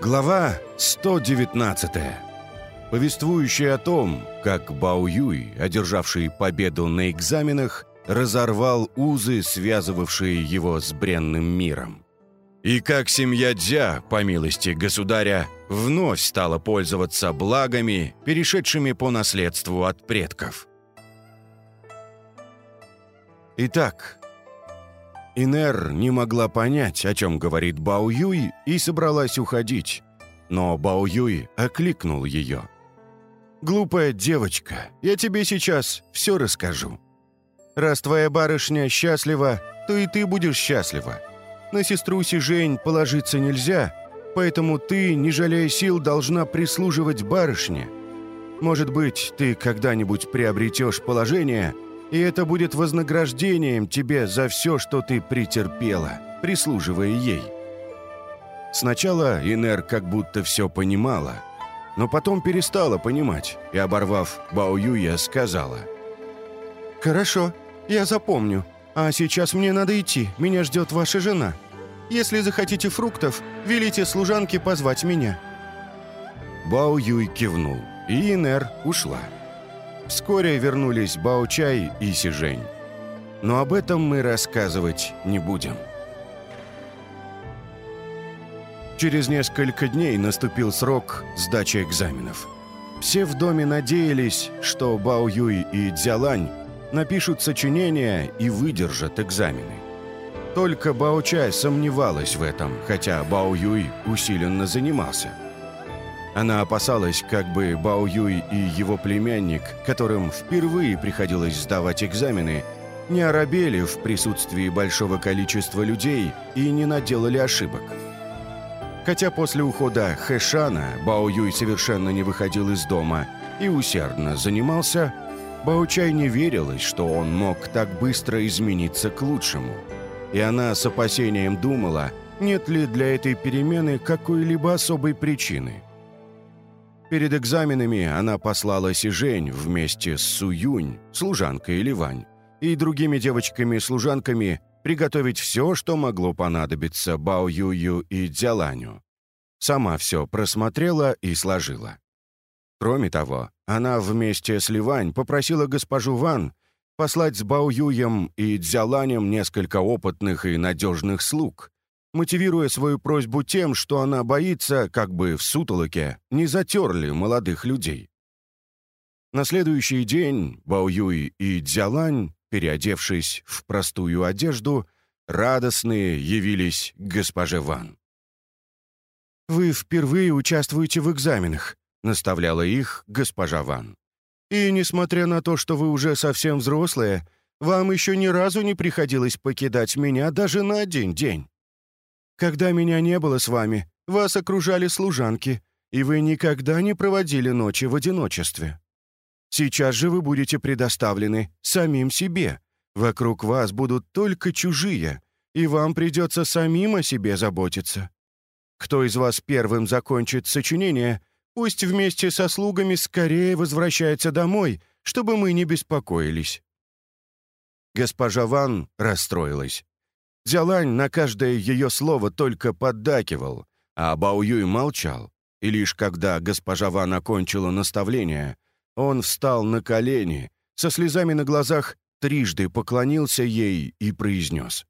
Глава 119 Повествующая о том, как Бао Юй, одержавший победу на экзаменах, разорвал узы, связывавшие его с бренным миром. И как семья Дзя, по милости государя, вновь стала пользоваться благами, перешедшими по наследству от предков. Итак, Инер не могла понять, о чем говорит Бао Юй, и собралась уходить. Но Бао Юй окликнул ее. «Глупая девочка, я тебе сейчас все расскажу. Раз твоя барышня счастлива, то и ты будешь счастлива. На сестру Сижень положиться нельзя, поэтому ты, не жалея сил, должна прислуживать барышне. Может быть, ты когда-нибудь приобретешь положение – и это будет вознаграждением тебе за все, что ты претерпела, прислуживая ей». Сначала Инер как будто все понимала, но потом перестала понимать и, оборвав Бао Юя, сказала. «Хорошо, я запомню. А сейчас мне надо идти, меня ждет ваша жена. Если захотите фруктов, велите служанке позвать меня». Бао Юй кивнул, и Инер ушла. Вскоре вернулись Баучай и Сижень. Но об этом мы рассказывать не будем. Через несколько дней наступил срок сдачи экзаменов. Все в доме надеялись, что Бао Юй и Дзялань напишут сочинения и выдержат экзамены. Только Бао Чай сомневалась в этом, хотя Бао Юй усиленно занимался – она опасалась, как бы Бао Юй и его племянник, которым впервые приходилось сдавать экзамены, не оробели в присутствии большого количества людей и не наделали ошибок. Хотя после ухода Хэшана Бао Юй совершенно не выходил из дома и усердно занимался, Бао Чай не верилось, что он мог так быстро измениться к лучшему. И она с опасением думала, нет ли для этой перемены какой-либо особой причины – Перед экзаменами она послала Сижень вместе с Суюнь, служанкой Ливань, и другими девочками-служанками приготовить все, что могло понадобиться Бао Юю и Дзяланю. Сама все просмотрела и сложила. Кроме того, она вместе с Ливань попросила госпожу Ван послать с Бао Юем и Дзяланем несколько опытных и надежных слуг, мотивируя свою просьбу тем, что она боится, как бы в сутолоке не затерли молодых людей. На следующий день Бао и Дзялань, переодевшись в простую одежду, радостные явились к госпоже Ван. «Вы впервые участвуете в экзаменах», — наставляла их госпожа Ван. «И несмотря на то, что вы уже совсем взрослые, вам еще ни разу не приходилось покидать меня даже на один день. Когда меня не было с вами, вас окружали служанки, и вы никогда не проводили ночи в одиночестве. Сейчас же вы будете предоставлены самим себе. Вокруг вас будут только чужие, и вам придется самим о себе заботиться. Кто из вас первым закончит сочинение, пусть вместе со слугами скорее возвращается домой, чтобы мы не беспокоились». Госпожа Ван расстроилась. Дзялань на каждое ее слово только поддакивал, а Бао Юй молчал. И лишь когда госпожа Ван окончила наставление, он встал на колени, со слезами на глазах трижды поклонился ей и произнес.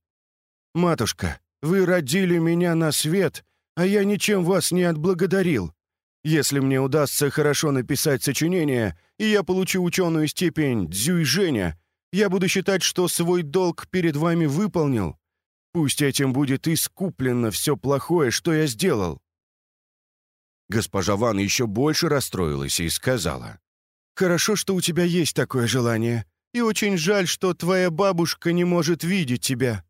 «Матушка, вы родили меня на свет, а я ничем вас не отблагодарил. Если мне удастся хорошо написать сочинение, и я получу ученую степень Дзюйжэня, я буду считать, что свой долг перед вами выполнил. Пусть этим будет искуплено все плохое, что я сделал». Госпожа Ван еще больше расстроилась и сказала. «Хорошо, что у тебя есть такое желание, и очень жаль, что твоя бабушка не может видеть тебя».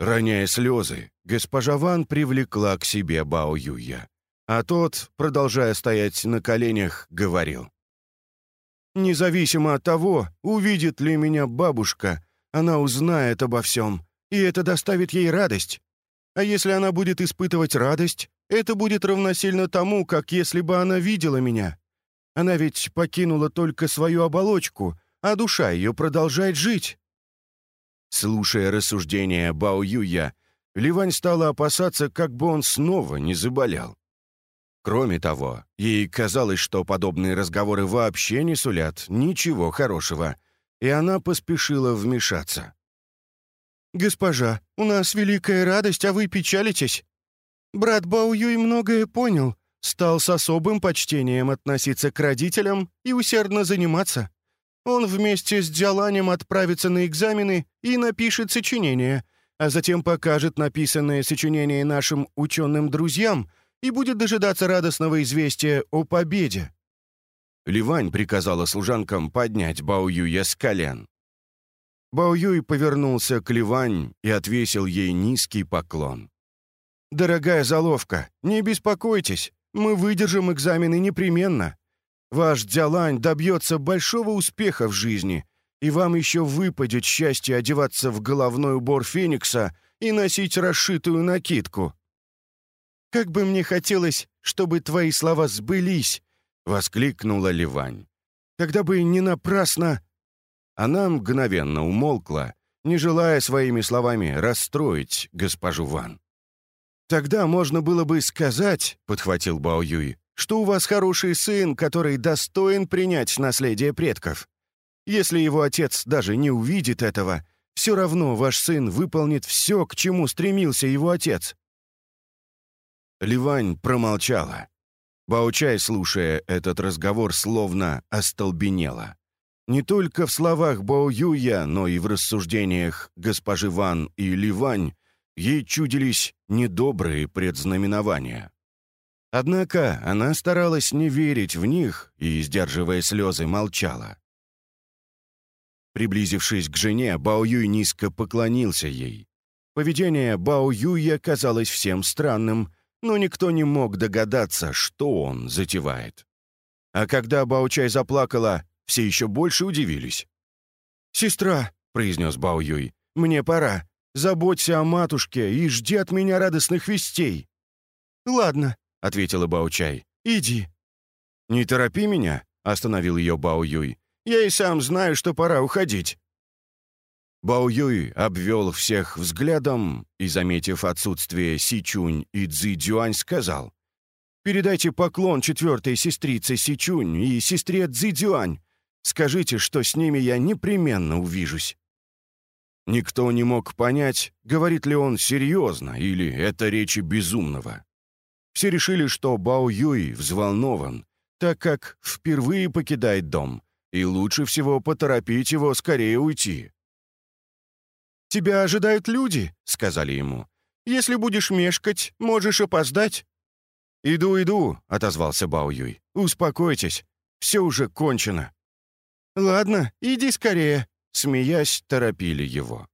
Роняя слезы, госпожа Ван привлекла к себе Бао Юя, а тот, продолжая стоять на коленях, говорил. «Независимо от того, увидит ли меня бабушка, она узнает обо всем, и это доставит ей радость. А если она будет испытывать радость, это будет равносильно тому, как если бы она видела меня. Она ведь покинула только свою оболочку, а душа ее продолжает жить». Слушая рассуждения Бао Юя, Ливань стала опасаться, как бы он снова не заболел. Кроме того, ей казалось, что подобные разговоры вообще не сулят ничего хорошего, и она поспешила вмешаться. «Госпожа, у нас великая радость, а вы печалитесь. Брат Баоюй многое понял, стал с особым почтением относиться к родителям и усердно заниматься. Он вместе с Дзяланем отправится на экзамены и напишет сочинение, а затем покажет написанное сочинение нашим ученым-друзьям и будет дожидаться радостного известия о победе». Ливань приказала служанкам поднять Бао Юя с колен. Бао Юй повернулся к Ливань и отвесил ей низкий поклон. «Дорогая заловка, не беспокойтесь, мы выдержим экзамены непременно. Ваш Дзялань добьется большого успеха в жизни, и вам еще выпадет счастье одеваться в головной убор Феникса и носить расшитую накидку». «Как бы мне хотелось, чтобы твои слова сбылись!» — воскликнула Ливань. «Когда бы не напрасно...» Она мгновенно умолкла, не желая своими словами расстроить госпожу Ван. «Тогда можно было бы сказать, — подхватил Бао Юй, — что у вас хороший сын, который достоин принять наследие предков. Если его отец даже не увидит этого, все равно ваш сын выполнит все, к чему стремился его отец». Ливань промолчала. Баучай, слушая этот разговор, словно остолбенела. Не только в словах Бао Юя, но и в рассуждениях госпожи Ван и Ливань ей чудились недобрые предзнаменования. Однако она старалась не верить в них и, сдерживая слезы, молчала. Приблизившись к жене, Бао Юй низко поклонился ей. Поведение Бао Юя казалось всем странным, но никто не мог догадаться, что он затевает. А когда Баучай заплакала, все еще больше удивились. «Сестра», — произнес Бао Юй, — «мне пора. Заботься о матушке и жди от меня радостных вестей». «Ладно», — ответила Баучай, — «иди». «Не торопи меня», — остановил ее Бао Юй. «Я и сам знаю, что пора уходить». Бао Юй обвел всех взглядом и, заметив отсутствие Сичунь и Цзи Дюань, сказал, «Передайте поклон четвертой сестрице Сичунь и сестре Цзи Дюань. Скажите, что с ними я непременно увижусь». Никто не мог понять, говорит ли он серьезно или это речи безумного. Все решили, что Бао Юй взволнован, так как впервые покидает дом, и лучше всего поторопить его скорее уйти. «Тебя ожидают люди», — сказали ему. «Если будешь мешкать, можешь опоздать». «Иду, иду», — отозвался Бао Юй. «Успокойтесь, все уже кончено». «Ладно, иди скорее», — смеясь, торопили его.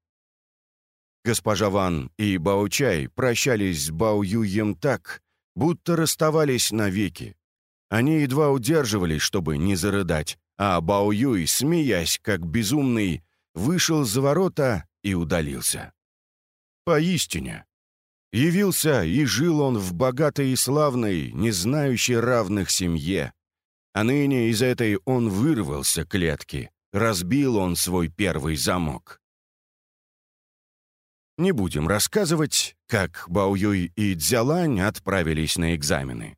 Госпожа Ван и Бао Чай прощались с Бао Юем так, будто расставались навеки. Они едва удерживались, чтобы не зарыдать, а Бао Юй, смеясь как безумный, вышел за ворота и удалился. Поистине. Явился и жил он в богатой и славной, не знающей равных семье, а ныне из этой он вырвался клетки, разбил он свой первый замок. Не будем рассказывать, как Баоюй и Дзялань отправились на экзамены.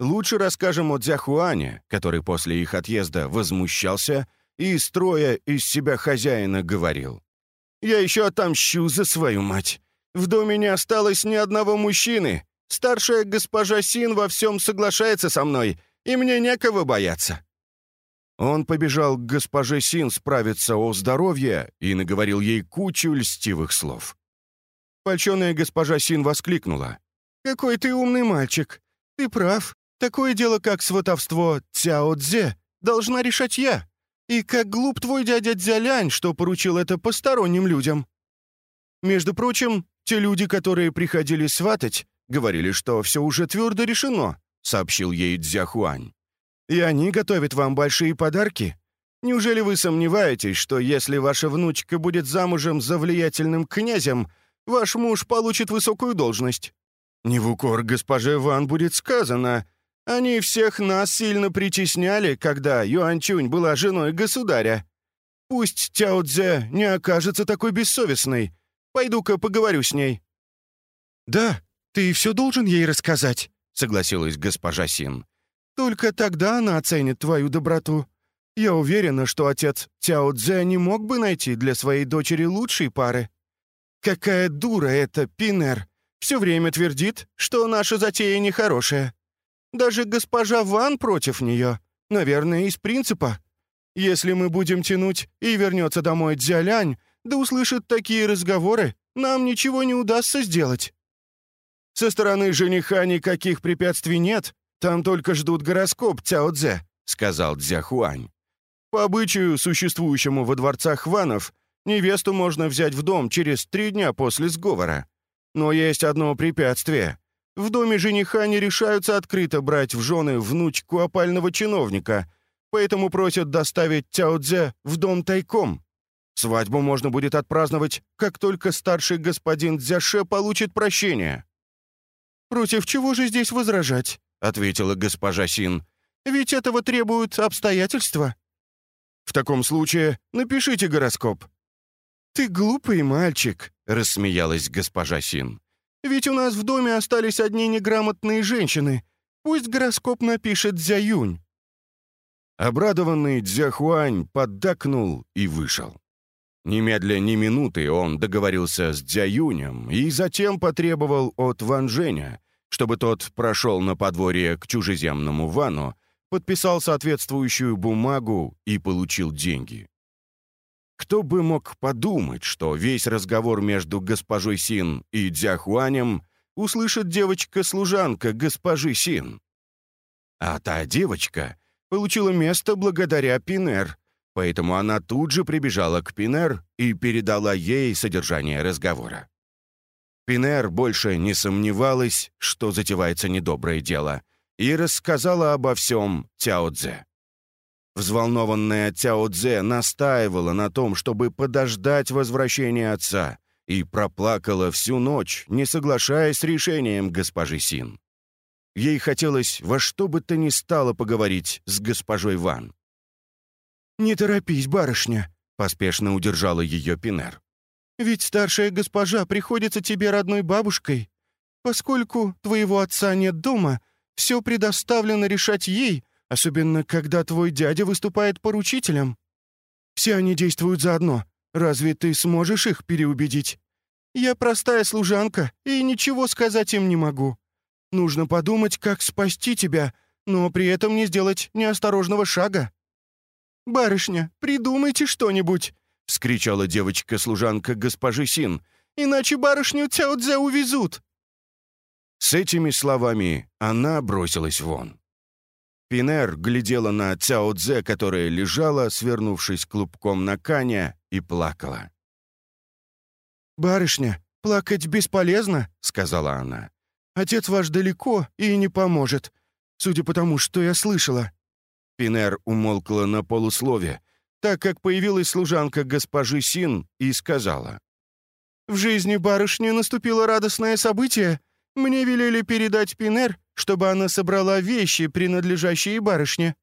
Лучше расскажем о Дзяхуане, который после их отъезда возмущался и, строя из себя хозяина, говорил. «Я еще отомщу за свою мать. В доме не осталось ни одного мужчины. Старшая госпожа Син во всем соглашается со мной, и мне некого бояться». Он побежал к госпоже Син справиться о здоровье и наговорил ей кучу льстивых слов. Польченая госпожа Син воскликнула. «Какой ты умный мальчик! Ты прав. Такое дело, как сватовство Цяо Цзе, должна решать я. И как глуп твой дядя Дзялянь, что поручил это посторонним людям. Между прочим, те люди, которые приходили сватать, говорили, что все уже твердо решено. — сообщил ей Дзяхуань. «И они готовят вам большие подарки? Неужели вы сомневаетесь, что если ваша внучка будет замужем за влиятельным князем, ваш муж получит высокую должность? Не в укор госпоже Ван будет сказано. Они всех нас сильно притесняли, когда Юанчунь была женой государя. Пусть Тяо Цзэ не окажется такой бессовестной. Пойду-ка поговорю с ней». «Да, ты все должен ей рассказать», — согласилась госпожа Син. «Только тогда она оценит твою доброту. Я уверена, что отец Тяо Цзэ не мог бы найти для своей дочери лучшей пары. Какая дура эта Пинер! Все время твердит, что наша затея нехорошая. Даже госпожа Ван против нее, наверное, из принципа. Если мы будем тянуть и вернется домой Дзялянь, да услышит такие разговоры, нам ничего не удастся сделать. Со стороны жениха никаких препятствий нет, там только ждут гороскоп Цяо Цзэ, сказал Дзяхуань. По обычаю, существующему во дворцах Ванов, невесту можно взять в дом через три дня после сговора. Но есть одно препятствие. В доме жениха не решаются открыто брать в жены внучку опального чиновника, поэтому просят доставить Тяо Цзэ в дом тайком. Свадьбу можно будет отпраздновать, как только старший господин Дзяше получит прощение». «Против чего же здесь возражать?» — ответила госпожа Син. «Ведь этого требуют обстоятельства». В таком случае напишите гороскоп». «Ты глупый мальчик», — рассмеялась госпожа Син. «Ведь у нас в доме остались одни неграмотные женщины. Пусть гороскоп напишет Дзяюнь». Обрадованный Дзяхуань поддакнул и вышел. Немедля ни минуты он договорился с Дзяюнем и затем потребовал от Ван Женя, чтобы тот прошел на подворье к чужеземному Вану подписал соответствующую бумагу и получил деньги. Кто бы мог подумать, что весь разговор между госпожой Син и Дзяхуанем услышит девочка-служанка госпожи Син. А та девочка получила место благодаря Пинер, поэтому она тут же прибежала к Пинер и передала ей содержание разговора. Пинер больше не сомневалась, что затевается недоброе дело, и рассказала обо всем Тяо Цзэ. Взволнованная Тяо Цзэ настаивала на том, чтобы подождать возвращения отца, и проплакала всю ночь, не соглашаясь с решением госпожи Син. Ей хотелось во что бы то ни стало поговорить с госпожой Ван. «Не торопись, барышня», — поспешно удержала ее Пинер. «Ведь старшая госпожа приходится тебе родной бабушкой. Поскольку твоего отца нет дома, все предоставлено решать ей, особенно когда твой дядя выступает поручителем. Все они действуют заодно. Разве ты сможешь их переубедить? Я простая служанка и ничего сказать им не могу. Нужно подумать, как спасти тебя, но при этом не сделать неосторожного шага. «Барышня, придумайте что-нибудь!» — вскричала девочка-служанка госпожи Син. «Иначе барышню Цяо-Дзе увезут!» С этими словами она бросилась вон. Пинер глядела на Цяо которая лежала, свернувшись клубком на Каня, и плакала. «Барышня, плакать бесполезно», — сказала она. «Отец ваш далеко и не поможет, судя по тому, что я слышала». Пинер умолкла на полуслове, так как появилась служанка госпожи Син и сказала. «В жизни барышни наступило радостное событие, мне велели передать Пинер, чтобы она собрала вещи, принадлежащие барышне.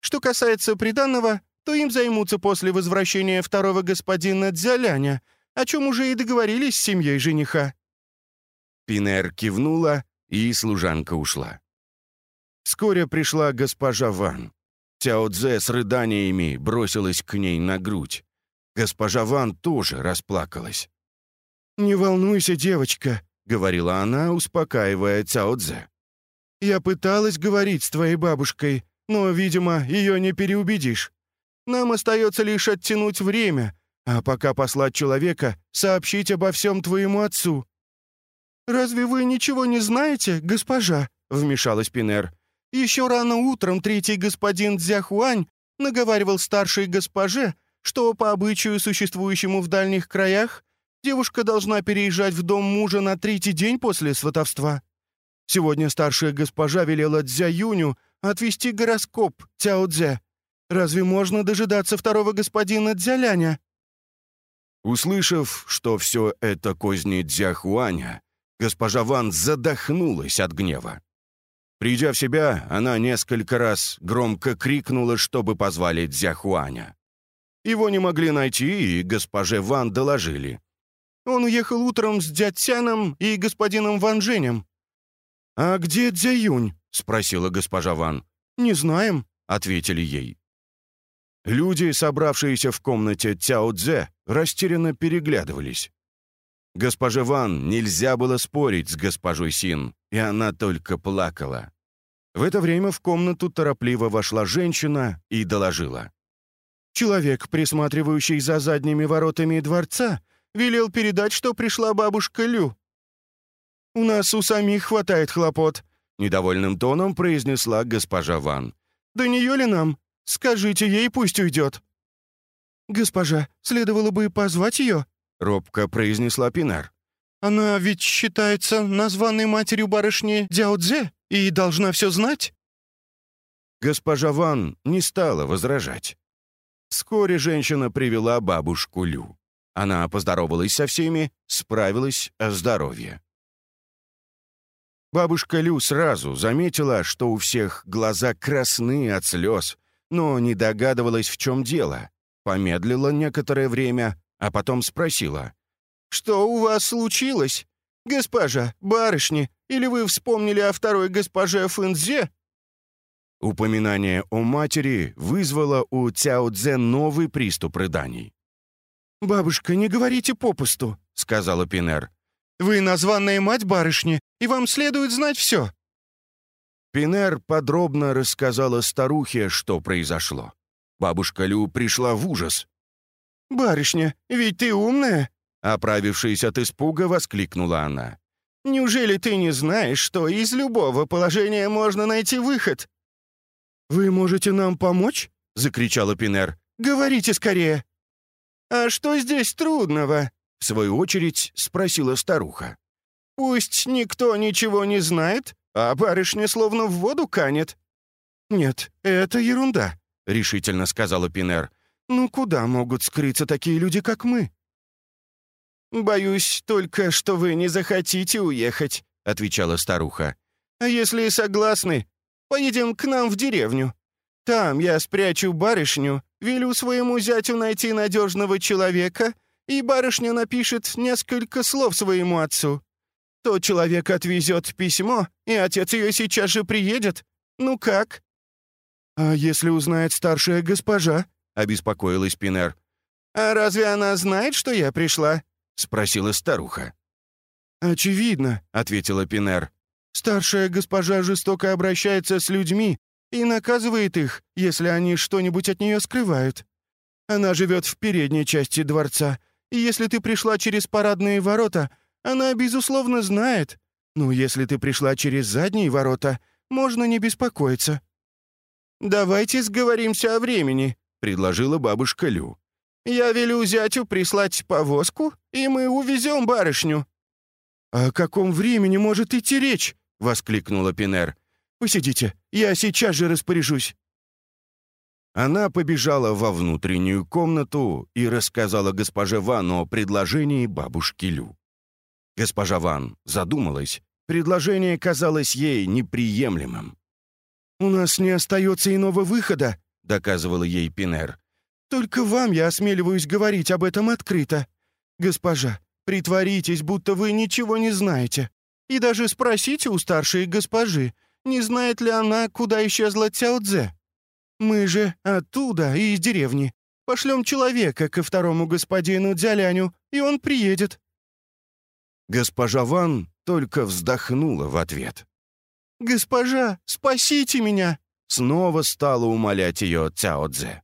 Что касается приданного, то им займутся после возвращения второго господина Дзяляня, о чем уже и договорились с семьей жениха». Пинер кивнула, и служанка ушла. Вскоре пришла госпожа Ван. Тяо Цзэ с рыданиями бросилась к ней на грудь. Госпожа Ван тоже расплакалась. «Не волнуйся, девочка», говорила она, успокаивая Цао Цзэ. «Я пыталась говорить с твоей бабушкой, но, видимо, ее не переубедишь. Нам остается лишь оттянуть время, а пока послать человека сообщить обо всем твоему отцу». «Разве вы ничего не знаете, госпожа?» — вмешалась Пинер. «Еще рано утром третий господин Дзяхуань наговаривал старшей госпоже, что по обычаю, существующему в дальних краях, Девушка должна переезжать в дом мужа на третий день после сватовства. Сегодня старшая госпожа велела Дзя Юню отвести гороскоп Цяо Цзэ. Разве можно дожидаться второго господина Дзяляня?» Услышав, что все это козни Дзяхуаня, госпожа Ван задохнулась от гнева. Придя в себя, она несколько раз громко крикнула, чтобы позвали Дзяхуаня. Его не могли найти, и госпоже Ван доложили. Он уехал утром с дядь Сяном и господином Ван Женем». «А где Дзяюнь?» — спросила госпожа Ван. «Не знаем», — ответили ей. Люди, собравшиеся в комнате Цяо Цзэ, растерянно переглядывались. Госпоже Ван нельзя было спорить с госпожой Син, и она только плакала. В это время в комнату торопливо вошла женщина и доложила. «Человек, присматривающий за задними воротами дворца, велел передать, что пришла бабушка Лю. У нас у самих хватает хлопот», — недовольным тоном произнесла госпожа Ван. «Да нее ли нам? Скажите ей, пусть уйдет». «Госпожа, следовало бы позвать ее», — робко произнесла Пинар. «Она ведь считается названной матерью барышни Дяо Цзэ и должна все знать». Госпожа Ван не стала возражать. Вскоре женщина привела бабушку Лю. Она поздоровалась со всеми, справилась о здоровье. Бабушка Лю сразу заметила, что у всех глаза красны от слез, но не догадывалась, в чем дело. Помедлила некоторое время, а потом спросила. «Что у вас случилось? Госпожа, барышни, или вы вспомнили о второй госпоже Фэнзе?» Упоминание о матери вызвало у Цяо Цзэ новый приступ рыданий. «Бабушка, не говорите попусту», — сказала Пинер. «Вы названная мать барышни, и вам следует знать все». Пинер подробно рассказала старухе, что произошло. Бабушка Лю пришла в ужас. «Барышня, ведь ты умная?» Оправившись от испуга, воскликнула она. «Неужели ты не знаешь, что из любого положения можно найти выход?» «Вы можете нам помочь?» — закричала Пинер. «Говорите скорее!» «А что здесь трудного?» — в свою очередь спросила старуха. «Пусть никто ничего не знает, а барышня словно в воду канет». «Нет, это ерунда», — решительно сказала Пинер. «Ну куда могут скрыться такие люди, как мы?» «Боюсь только, что вы не захотите уехать», — отвечала старуха. «А если согласны, поедем к нам в деревню. Там я спрячу барышню, велю своему зятю найти надежного человека, и барышня напишет несколько слов своему отцу. Тот человек отвезет письмо, и отец ее сейчас же приедет. Ну как?» «А если узнает старшая госпожа?» — обеспокоилась Пинер. «А разве она знает, что я пришла?» — спросила старуха. «Очевидно», — ответила Пинер. «Старшая госпожа жестоко обращается с людьми и наказывает их, если они что-нибудь от нее скрывают. Она живет в передней части дворца, и если ты пришла через парадные ворота, она, безусловно, знает. Но если ты пришла через задние ворота, можно не беспокоиться». «Давайте сговоримся о времени», — предложила бабушка Лю. «Я велю зятю прислать повозку, и мы увезем барышню». «О каком времени может идти речь?» — воскликнула Пинер. «Посидите, я сейчас же распоряжусь». Она побежала во внутреннюю комнату и рассказала госпоже Ван о предложении бабушки Лю. Госпожа Ван задумалась. Предложение казалось ей неприемлемым. «У нас не остается иного выхода», — доказывала ей Пинер. «Только вам я осмеливаюсь говорить об этом открыто. Госпожа, притворитесь, будто вы ничего не знаете. И даже спросите у старшей госпожи, не знает ли она, куда исчезла Цяо Цзэ. Мы же оттуда и из деревни. Пошлем человека ко второму господину Дзяляню, и он приедет». Госпожа Ван только вздохнула в ответ. «Госпожа, спасите меня!» Снова стала умолять ее Цяо Цзэ.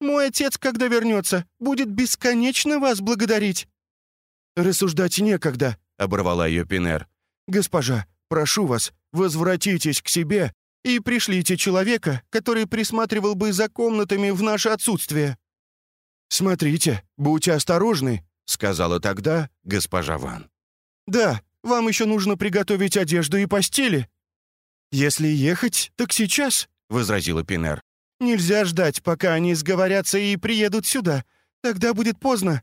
«Мой отец, когда вернется, будет бесконечно вас благодарить». «Рассуждать некогда», — оборвала ее Пинер. «Госпожа, прошу вас, возвратитесь к себе и пришлите человека, который присматривал бы за комнатами в наше отсутствие». «Смотрите, будьте осторожны», — сказала тогда госпожа Ван. «Да, вам еще нужно приготовить одежду и постели». «Если ехать, так сейчас», — возразила Пинер. «Нельзя ждать, пока они сговорятся и приедут сюда. Тогда будет поздно».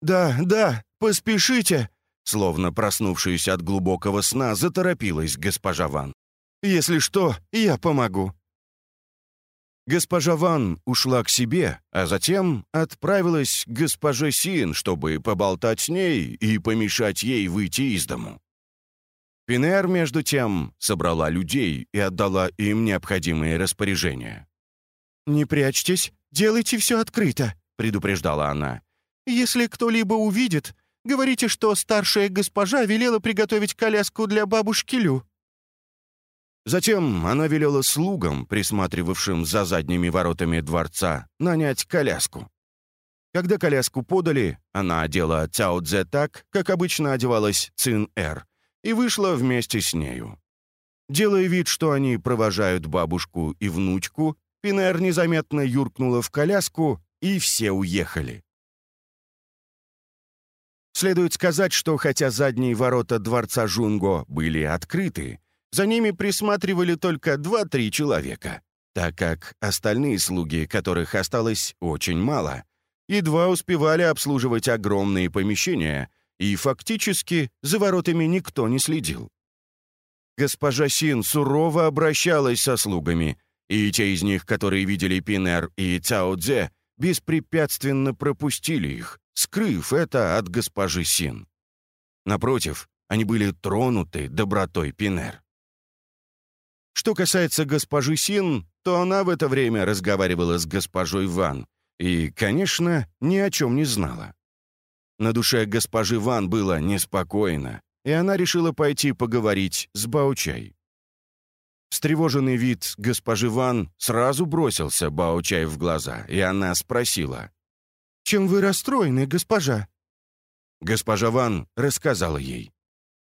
«Да, да, поспешите», Словно проснувшись от глубокого сна, заторопилась госпожа Ван. «Если что, я помогу». Госпожа Ван ушла к себе, а затем отправилась к госпоже Син, чтобы поболтать с ней и помешать ей выйти из дому. Пинер, между тем, собрала людей и отдала им необходимые распоряжения. «Не прячьтесь, делайте все открыто», — предупреждала она. «Если кто-либо увидит, говорите, что старшая госпожа велела приготовить коляску для бабушки Лю». Затем она велела слугам, присматривавшим за задними воротами дворца, нанять коляску. Когда коляску подали, она одела Цяо Цзэ так, как обычно одевалась Цин-Эр, и вышла вместе с нею. Делая вид, что они провожают бабушку и внучку, Пинер незаметно юркнула в коляску, и все уехали. Следует сказать, что хотя задние ворота дворца Жунго были открыты, за ними присматривали только два-три человека, так как остальные слуги, которых осталось очень мало, едва успевали обслуживать огромные помещения, и фактически за воротами никто не следил. Госпожа Син сурово обращалась со слугами, и те из них, которые видели Пинер и Цао Цзэ, беспрепятственно пропустили их, скрыв это от госпожи Син. Напротив, они были тронуты добротой Пинер. Что касается госпожи Син, то она в это время разговаривала с госпожой Ван и, конечно, ни о чем не знала. На душе госпожи Ван было неспокойно, и она решила пойти поговорить с Баучай. Встревоженный вид госпожи Ван сразу бросился Баучай в глаза, и она спросила. «Чем вы расстроены, госпожа?» Госпожа Ван рассказала ей.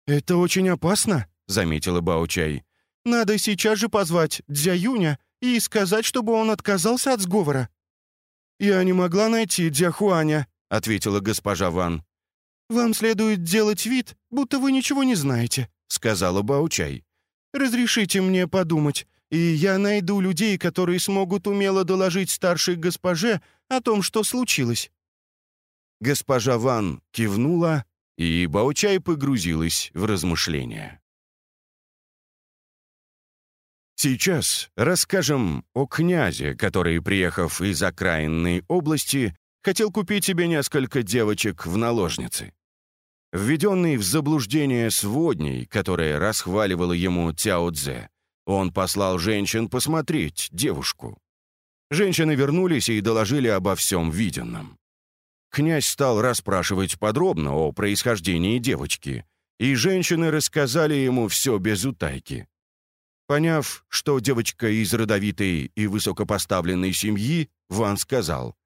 «Это очень опасно», — заметила Баучай. Надо сейчас же позвать Дзяюня и сказать, чтобы он отказался от сговора». «Я не могла найти Дзяхуаня», — ответила госпожа Ван. «Вам следует делать вид, будто вы ничего не знаете», — сказала Баучай. «Разрешите мне подумать, и я найду людей, которые смогут умело доложить старшей госпоже о том, что случилось». Госпожа Ван кивнула, и Баучай погрузилась в размышления. Сейчас расскажем о князе, который, приехав из окраинной области, хотел купить себе несколько девочек в наложницы. Введенный в заблуждение сводней, которая расхваливала ему Тяо Цзэ, он послал женщин посмотреть девушку. Женщины вернулись и доложили обо всем виденном. Князь стал расспрашивать подробно о происхождении девочки, и женщины рассказали ему все без утайки. Поняв, что девочка из родовитой и высокопоставленной семьи, Ван сказал,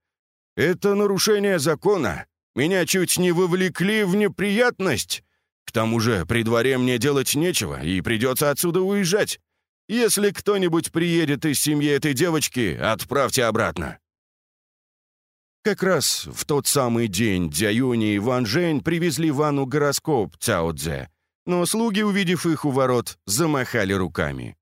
«Это нарушение закона. Меня чуть не вовлекли в неприятность. К тому же при дворе мне делать нечего, и придется отсюда уезжать. Если кто-нибудь приедет из семьи этой девочки, отправьте обратно». Как раз в тот самый день Дзяюни и Ван Жень привезли Вану гороскоп Цао Цзэ, но слуги, увидев их у ворот, замахали руками.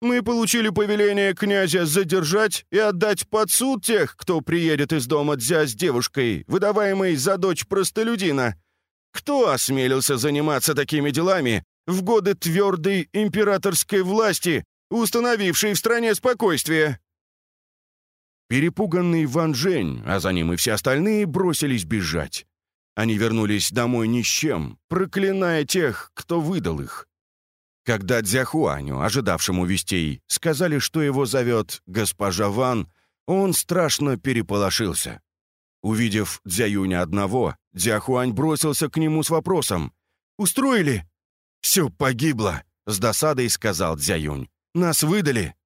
«Мы получили повеление князя задержать и отдать под суд тех, кто приедет из дома Дзя с девушкой, выдаваемой за дочь простолюдина. Кто осмелился заниматься такими делами в годы твердой императорской власти, установившей в стране спокойствие?» Перепуганный Ван Жень, а за ним и все остальные, бросились бежать. Они вернулись домой ни с чем, проклиная тех, кто выдал их. Когда Дзяхуаню, ожидавшему вестей, сказали, что его зовет госпожа Ван, он страшно переполошился. Увидев Дзяюня одного, Дзяхуань бросился к нему с вопросом. «Устроили?» «Все погибло», — с досадой сказал Дзяюнь. «Нас выдали».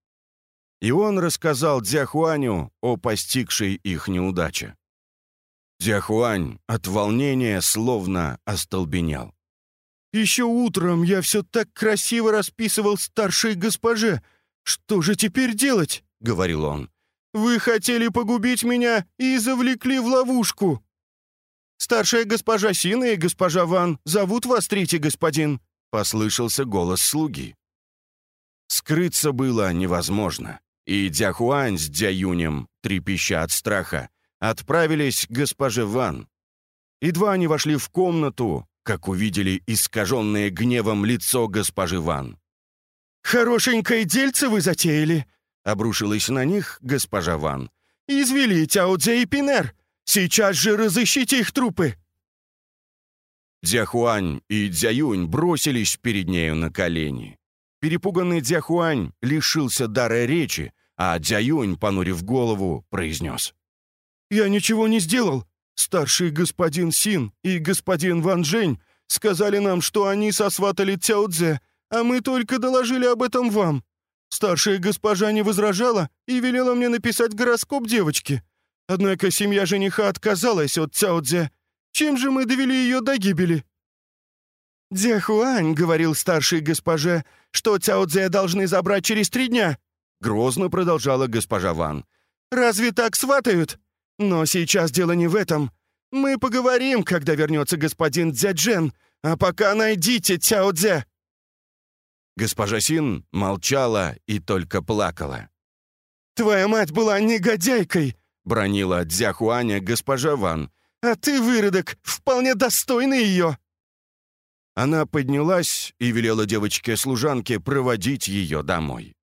И он рассказал Дзяхуаню о постигшей их неудаче. Дзяхуань от волнения словно остолбенел. «Еще утром я все так красиво расписывал старшей госпоже. Что же теперь делать?» — говорил он. «Вы хотели погубить меня и завлекли в ловушку». «Старшая госпожа Сина и госпожа Ван зовут вас, третий господин», — послышался голос слуги. Скрыться было невозможно, и Дяхуань с Дяюнем, трепеща от страха, отправились к госпоже Ван. Едва они вошли в комнату, как увидели искаженное гневом лицо госпожи Ван. «Хорошенькое дельце вы затеяли. Обрушилась на них госпожа Ван. «Извели Тяодзе и Пинер! Сейчас же разыщите их трупы!» Дзяхуань и Дзяюнь бросились перед нею на колени. Перепуганный Дзяхуань лишился дара речи, а Дзяюнь, понурив голову, произнес. «Я ничего не сделал. Старший господин Син и господин Ван Жень сказали нам, что они сосватали Цяо а мы только доложили об этом вам. Старшая госпожа не возражала и велела мне написать гороскоп девочки. Однако семья жениха отказалась от Цяо Чем же мы довели ее до гибели?» «Дзяхуань говорил старшей госпоже, что Цяо должны забрать через три дня», — грозно продолжала госпожа Ван. «Разве так сватают? Но сейчас дело не в этом. Мы поговорим, когда вернется господин Дзяджен, а пока найдите Цяо Цзэ». Госпожа Син молчала и только плакала. «Твоя мать была негодяйкой!» — бронила Дзяхуаня госпожа Ван. «А ты, выродок, вполне достойный ее!» Она поднялась и велела девочке-служанке проводить ее домой.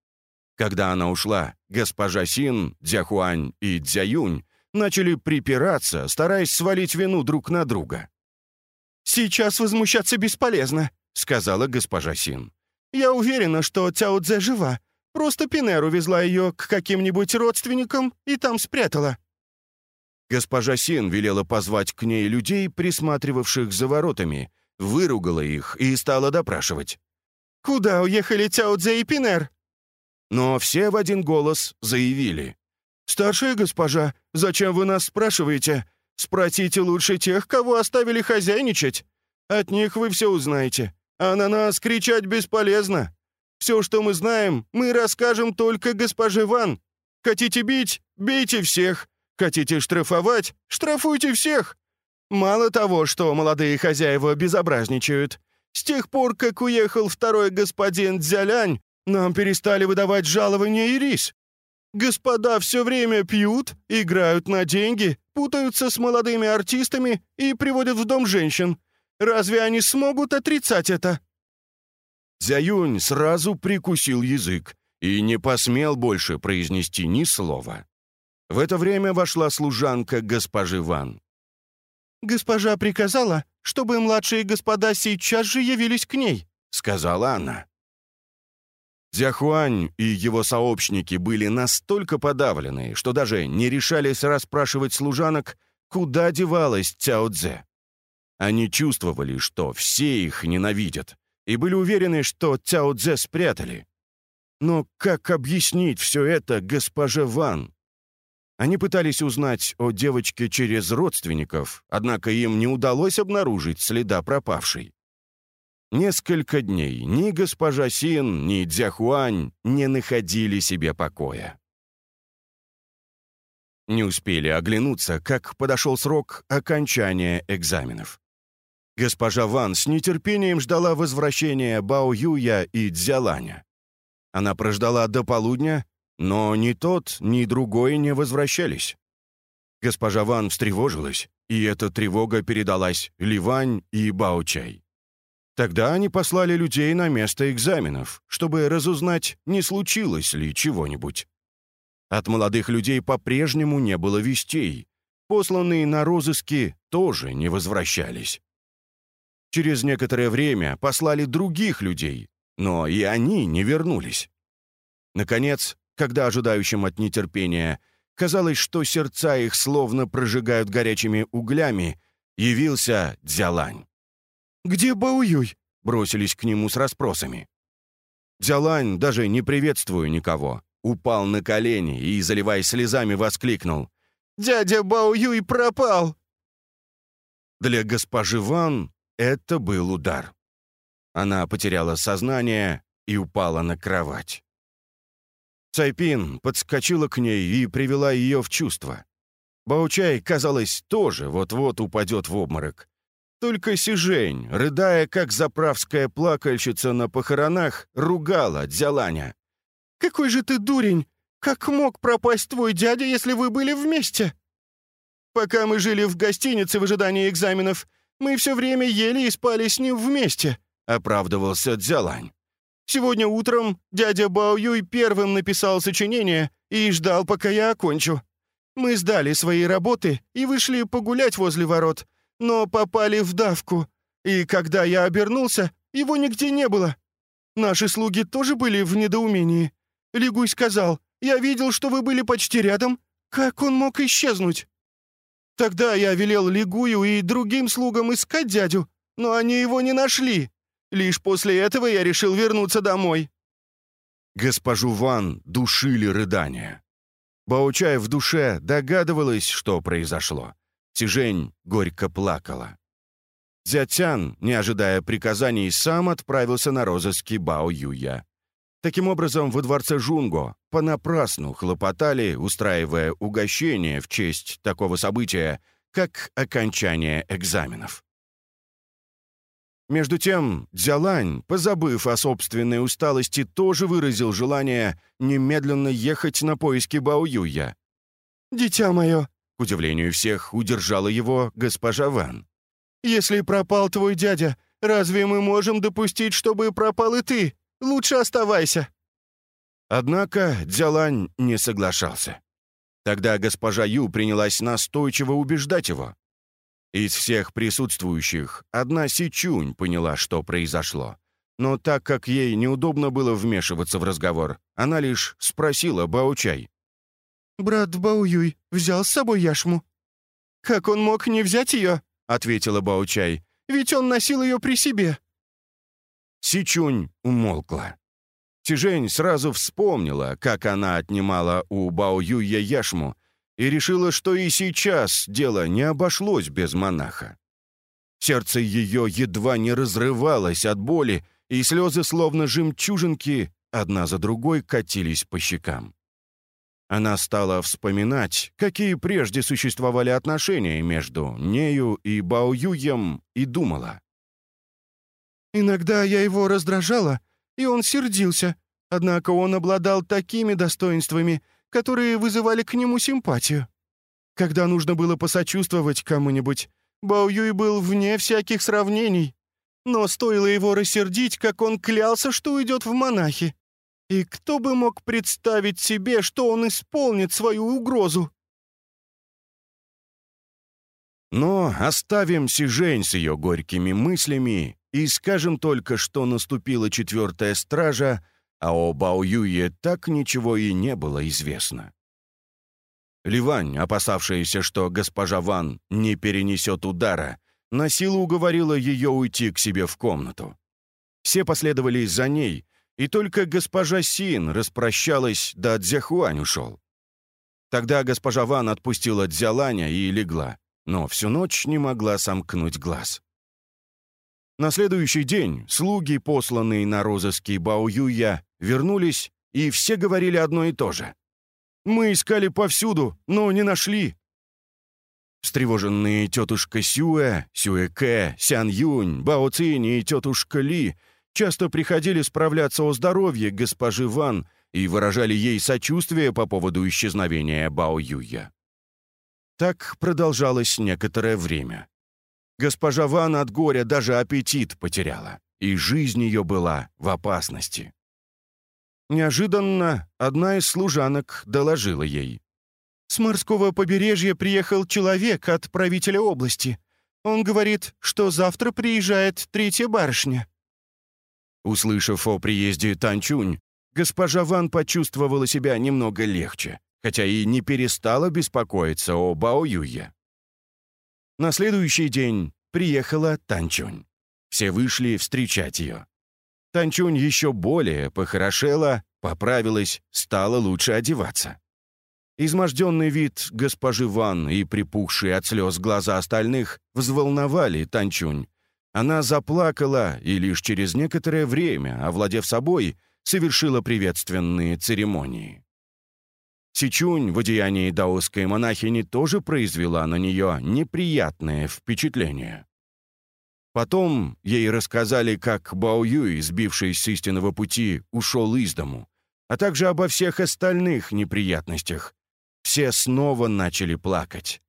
Когда она ушла, госпожа Син, Дзяхуань и Дзяюнь начали припираться, стараясь свалить вину друг на друга. «Сейчас возмущаться бесполезно», — сказала госпожа Син. «Я уверена, что Цяо Цзэ жива. Просто Пинер увезла ее к каким-нибудь родственникам и там спрятала». Госпожа Син велела позвать к ней людей, присматривавших за воротами, выругала их и стала допрашивать. «Куда уехали Цяо Цзэ и Пинер?» Но все в один голос заявили. «Старшая госпожа, зачем вы нас спрашиваете? Спросите лучше тех, кого оставили хозяйничать. От них вы все узнаете, а на нас кричать бесполезно. Все, что мы знаем, мы расскажем только госпоже Ван. Хотите бить — бейте всех. Хотите штрафовать — штрафуйте всех. Мало того, что молодые хозяева безобразничают. С тех пор, как уехал второй господин Дзялянь, нам перестали выдавать жалования и рис. Господа все время пьют, играют на деньги, путаются с молодыми артистами и приводят в дом женщин. Разве они смогут отрицать это?» Дзяюнь сразу прикусил язык и не посмел больше произнести ни слова. В это время вошла служанка госпожи Ван. «Госпожа приказала, чтобы младшие господа сейчас же явились к ней», — сказала она. Дзяхуань и его сообщники были настолько подавлены, что даже не решались расспрашивать служанок, куда девалась Цяо Цзэ. Они чувствовали, что все их ненавидят, и были уверены, что Цяо Цзэ спрятали. Но как объяснить все это госпоже Ван? Они пытались узнать о девочке через родственников, однако им не удалось обнаружить следа пропавшей. Несколько дней ни госпожа Син, ни Дзяхуань не находили себе покоя. Не успели оглянуться, как подошел срок окончания экзаменов. Госпожа Ван с нетерпением ждала возвращения Бао Юя и Дзяланя. Она прождала до полудня, но ни тот, ни другой не возвращались. Госпожа Ван встревожилась, и эта тревога передалась Ливань и Бао-Чай. Тогда они послали людей на место экзаменов, чтобы разузнать, не случилось ли чего-нибудь. От молодых людей по-прежнему не было вестей. Посланные на розыски тоже не возвращались. Через некоторое время послали других людей, но и они не вернулись. Наконец, когда ожидающим от нетерпения казалось, что сердца их словно прожигают горячими углями, явился Дзялань. «Где Баоюй?» — бросились к нему с расспросами. Дзялань, даже не приветствуя никого, упал на колени и, заливаясь слезами, воскликнул. «Дядя Баоюй пропал!» Для госпожи Ван это был удар. Она потеряла сознание и упала на кровать. Цайпин подскочила к ней и привела ее в чувство. Баучай, казалось, тоже вот-вот упадет в обморок. Только Сижень, рыдая, как заправская плакальщица на похоронах, ругала Дзяланя. «Какой же ты дурень! Как мог пропасть твой дядя, если вы были вместе?» «Пока мы жили в гостинице в ожидании экзаменов, мы все время ели и спали с ним вместе», — оправдывался Дзялань. Сегодня утром дядя Бао Юй первым написал сочинение и ждал, пока я окончу. Мы сдали свои работы и вышли погулять возле ворот, но попали в давку. И когда я обернулся, его нигде не было. Наши слуги тоже были в недоумении. Лигуй сказал, «Я видел, что вы были почти рядом. Как он мог исчезнуть?» Тогда я велел Лигую и другим слугам искать дядю, но они его не нашли. Лишь после этого я решил вернуться домой». Госпожу Ван душили рыдания. Баучай в душе догадывалась, что произошло. Тижень горько плакала. Дзятян, не ожидая приказаний, сам отправился на розыски Бао Юя. Таким образом, во дворце Жунго понапрасну хлопотали, устраивая угощение в честь такого события, как окончание экзаменов. Между тем, Дзялань, позабыв о собственной усталости, тоже выразил желание немедленно ехать на поиски Баоюя. «Дитя мое», — удивлению всех, удержала его госпожа Ван. «Если пропал твой дядя, разве мы можем допустить, чтобы пропал и ты? Лучше оставайся». Однако Дзялань не соглашался. Тогда госпожа Ю принялась настойчиво убеждать его. Из всех присутствующих одна Сичунь поняла, что произошло. Но так как ей неудобно было вмешиваться в разговор, она лишь спросила Баучай. «Брат Баоюй взял с собой яшму?» «Как он мог не взять ее?» — ответила Баучай. «Ведь он носил ее при себе». Сичунь умолкла. Тижень сразу вспомнила, как она отнимала у Баоюя яшму, и решила, что и сейчас дело не обошлось без монаха. Сердце ее едва не разрывалось от боли, и слезы, словно жемчужинки, одна за другой катились по щекам. Она стала вспоминать, какие прежде существовали отношения между нею и Бао Юем, и думала. «Иногда я его раздражала, и он сердился, однако он обладал такими достоинствами, которые вызывали к нему симпатию. Когда нужно было посочувствовать кому-нибудь, Бао Юй был вне всяких сравнений. Но стоило его рассердить, как он клялся, что уйдет в монахи. И кто бы мог представить себе, что он исполнит свою угрозу? Но оставим Сижень с ее горькими мыслями и скажем только, что наступила четвертая стража, а о Бао Юе так ничего и не было известно. Ливань, опасавшаяся, что госпожа Ван не перенесет удара, на силу уговорила ее уйти к себе в комнату. Все последовали за ней, и только госпожа Син распрощалась, да Дзяхуань ушел. Тогда госпожа Ван отпустила Дзяланя и легла, но всю ночь не могла сомкнуть глаз. На следующий день слуги, посланные на розыски Бао Юя, вернулись, и все говорили одно и то же. «Мы искали повсюду, но не нашли». Встревоженные тетушка Сюэ, Сюэ Кэ, Сян Юнь, Бао Цинь и тетушка Ли часто приходили справляться о здоровье госпожи Ван и выражали ей сочувствие по поводу исчезновения Бао Юя. Так продолжалось некоторое время. Госпожа Ван от горя даже аппетит потеряла, и жизнь ее была в опасности. Неожиданно одна из служанок доложила ей. «С морского побережья приехал человек от правителя области. Он говорит, что завтра приезжает третья барышня». Услышав о приезде Танчунь, госпожа Ван почувствовала себя немного легче, хотя и не перестала беспокоиться о Бао Юе. На следующий день приехала Танчунь. Все вышли встречать ее. Танчунь еще более похорошела, поправилась, стала лучше одеваться. Изможденный вид госпожи Ван и припухшие от слез глаза остальных взволновали Танчунь. Она заплакала и лишь через некоторое время, овладев собой, совершила приветственные церемонии. Сичунь в одеянии даосской монахини тоже произвела на нее неприятное впечатление. Потом ей рассказали, как Бао Юй, сбившись с истинного пути, ушел из дому, а также обо всех остальных неприятностях. Все снова начали плакать.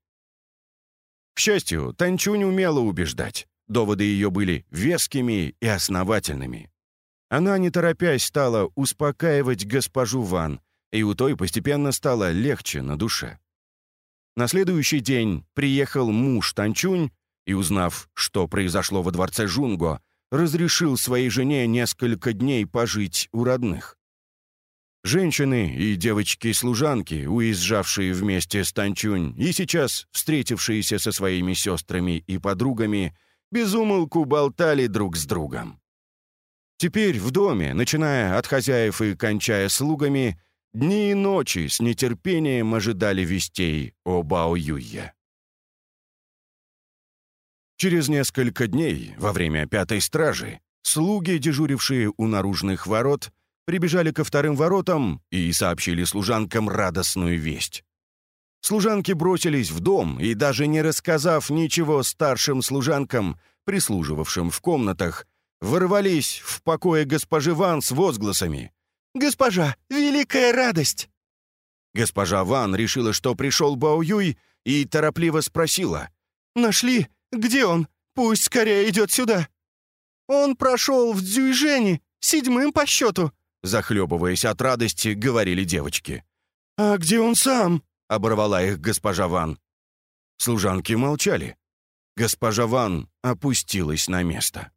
К счастью, Танчунь умела убеждать. Доводы ее были вескими и основательными. Она, не торопясь, стала успокаивать госпожу Ван, и у той постепенно стало легче на душе. На следующий день приехал муж Танчунь и, узнав, что произошло во дворце Жунго, разрешил своей жене несколько дней пожить у родных. Женщины и девочки-служанки, уезжавшие вместе с Танчунь и сейчас встретившиеся со своими сестрами и подругами, безумолку болтали друг с другом. Теперь в доме, начиная от хозяев и кончая слугами, дни и ночи с нетерпением ожидали вестей о Бао Юе. Через несколько дней, во время пятой стражи, слуги, дежурившие у наружных ворот, прибежали ко вторым воротам и сообщили служанкам радостную весть. Служанки бросились в дом и, даже не рассказав ничего старшим служанкам, прислуживавшим в комнатах, ворвались в покое госпожи Ван с возгласами. «Госпожа, великая радость!» Госпожа Ван решила, что пришел Бао Юй, и торопливо спросила. «Нашли? Где он? Пусть скорее идет сюда!» «Он прошел в Дзюйжэне, седьмым по счету!» Захлебываясь от радости, говорили девочки. «А где он сам?» — оборвала их госпожа Ван. Служанки молчали. Госпожа Ван опустилась на место.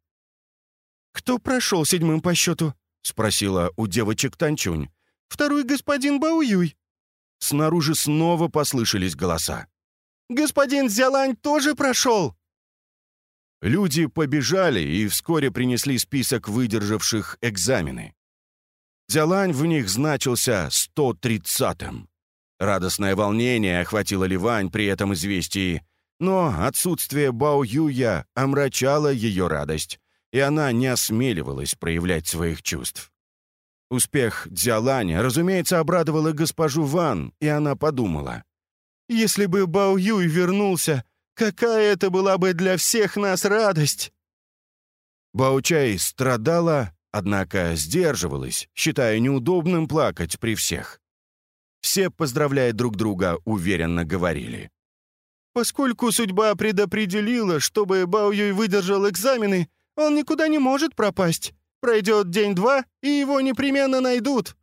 «Кто прошел седьмым по счету?» — спросила у девочек Танчунь. «Второй господин Бауюй». Снаружи снова послышались голоса. «Господин Зялань тоже прошел!» Люди побежали и вскоре принесли список выдержавших экзамены. Дзялань в них значился 130-м. Радостное волнение охватило Ливань при этом известии, но отсутствие Бао Юя омрачало ее радость, и она не осмеливалась проявлять своих чувств. Успех Дзяланя, разумеется, обрадовал и госпожу Ван, и она подумала. «Если бы Бао Юй вернулся, Какая это была бы для всех нас радость!» Баучай страдала, однако сдерживалась, считая неудобным плакать при всех. Все, поздравляя друг друга, уверенно говорили. «Поскольку судьба предопределила, чтобы Баоюй выдержал экзамены, он никуда не может пропасть. Пройдет день-два, и его непременно найдут».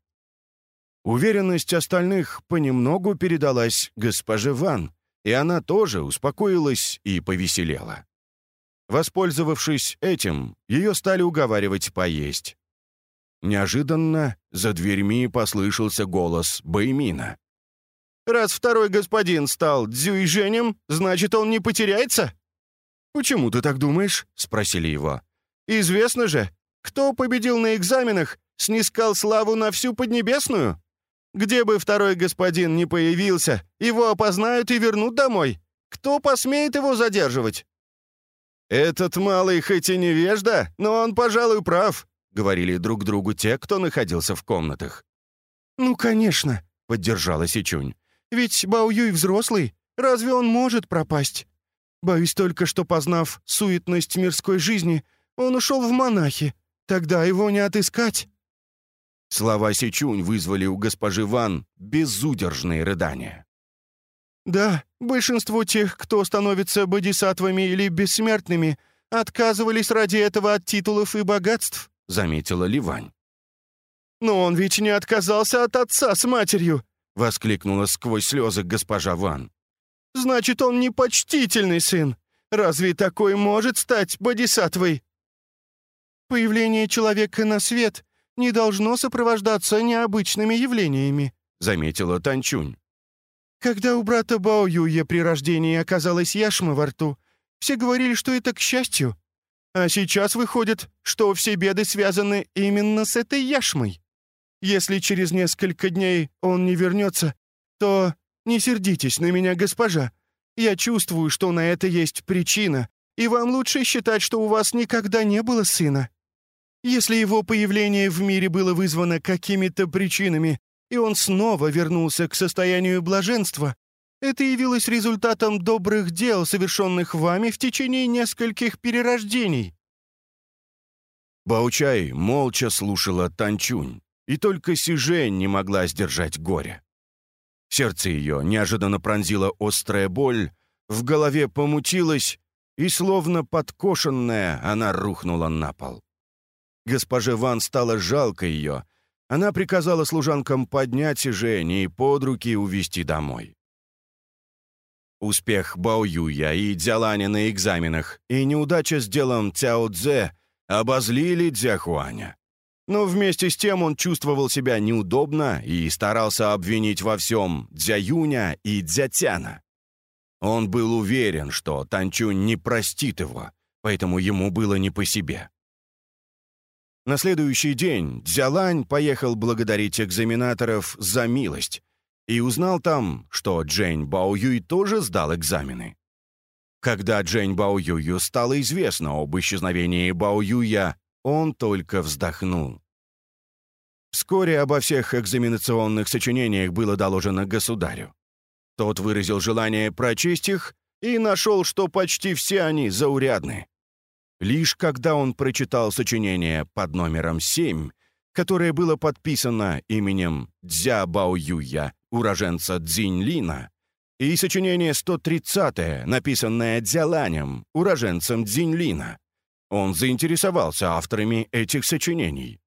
Уверенность остальных понемногу передалась госпоже Ван, и она тоже успокоилась и повеселела. Воспользовавшись этим, ее стали уговаривать поесть. Неожиданно за дверьми послышался голос Баймина. «Раз второй господин стал дзюйженем, значит, он не потеряется?» «Почему ты так думаешь?» — спросили его. «Известно же, кто победил на экзаменах, снискал славу на всю Поднебесную?» Где бы второй господин не появился, его опознают и вернут домой. Кто посмеет его задерживать?» «Этот малый хоть и невежда, но он, пожалуй, прав», — говорили друг другу те, кто находился в комнатах. «Ну, конечно», — поддержала Сичунь. «Ведь Бао Юй взрослый, разве он может пропасть? Боюсь только, что, познав суетность мирской жизни, он ушел в монахи. Тогда его не отыскать». Слова Сичунь вызвали у госпожи Ван безудержные рыдания. «Да, большинство тех, кто становится бодисатвами или бессмертными, отказывались ради этого от титулов и богатств», — заметила Ливань. «Но он ведь не отказался от отца с матерью!» — воскликнула сквозь слезы госпожа Ван. «Значит, он непочтительный сын. Разве такой может стать бодисатвой?» «Появление человека на свет не должно сопровождаться необычными явлениями», — заметила Танчунь. «Когда у брата Бао Юя при рождении оказалась яшма во рту, все говорили, что это к счастью. А сейчас выходит, что все беды связаны именно с этой яшмой. Если через несколько дней он не вернется, то не сердитесь на меня, госпожа. Я чувствую, что на это есть причина, и вам лучше считать, что у вас никогда не было сына. Если его появление в мире было вызвано какими-то причинами, и он снова вернулся к состоянию блаженства, это явилось результатом добрых дел, совершенных вами в течение нескольких перерождений». Баучай молча слушала Танчунь, и только Сижень не могла сдержать горе. Сердце ее неожиданно пронзила острая боль, в голове помутилась, и, словно подкошенная, она рухнула на пол. Госпоже Ван стало жалко ее. Она приказала служанкам поднять Жени и под руки увести домой. Успех Бао Юя и Дзяланя на экзаменах и неудача с делом Цяо Цзэ обозлили Дзяхуаня. Но вместе с тем он чувствовал себя неудобно и старался обвинить во всем Дзяюня и Дзятяна. Он был уверен, что Танчунь не простит его, поэтому ему было не по себе. На следующий день Дзялань поехал благодарить экзаменаторов за милость и узнал там, что Джень Бао Юй тоже сдал экзамены. Когда Джень Бао Юю стало известно об исчезновении Бао Юя, он только вздохнул. Вскоре обо всех экзаменационных сочинениях было доложено государю. Тот выразил желание прочесть их и нашел, что почти все они заурядны. Лишь когда он прочитал сочинение под номером 7, которое было подписано именем Дзя Бао Юя, уроженца Цзиньлина, и сочинение 130, написанное Дзяланем, уроженцем Цзиньлина, он заинтересовался авторами этих сочинений.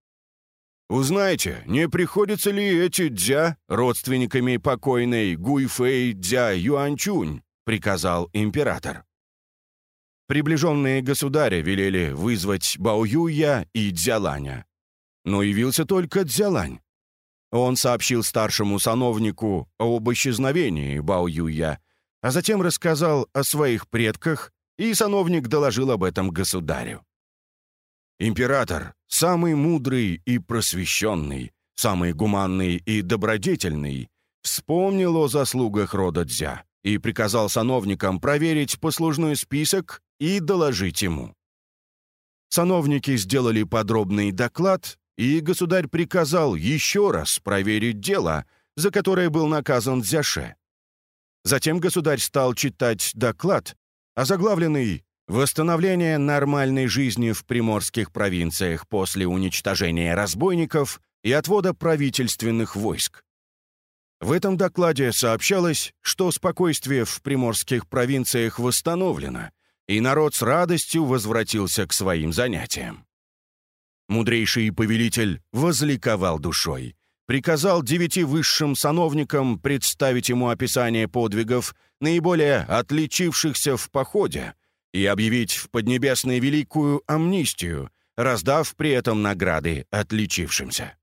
Узнайте, не приходятся ли эти дзя родственниками покойной Гуйфэй дзя Юанчунь, приказал император. Приближенные государя велели вызвать Баоюя и Дзяланя. Но явился только Дзялань. Он сообщил старшему сановнику об исчезновении Баоюя, а затем рассказал о своих предках, и сановник доложил об этом государю. Император, самый мудрый и просвещенный, самый гуманный и добродетельный, вспомнил о заслугах рода Дзя и приказал сановникам проверить послужной список и доложить ему. Сановники сделали подробный доклад, и государь приказал еще раз проверить дело, за которое был наказан Дзяше. Затем государь стал читать доклад, озаглавленный Восстановление нормальной жизни в приморских провинциях после уничтожения разбойников и отвода правительственных войск. В этом докладе сообщалось, что спокойствие в приморских провинциях восстановлено, и народ с радостью возвратился к своим занятиям. Мудрейший повелитель возликовал душой, приказал девяти высшим сановникам представить ему описание подвигов, наиболее отличившихся в походе, и объявить в Поднебесной великую амнистию, раздав при этом награды отличившимся.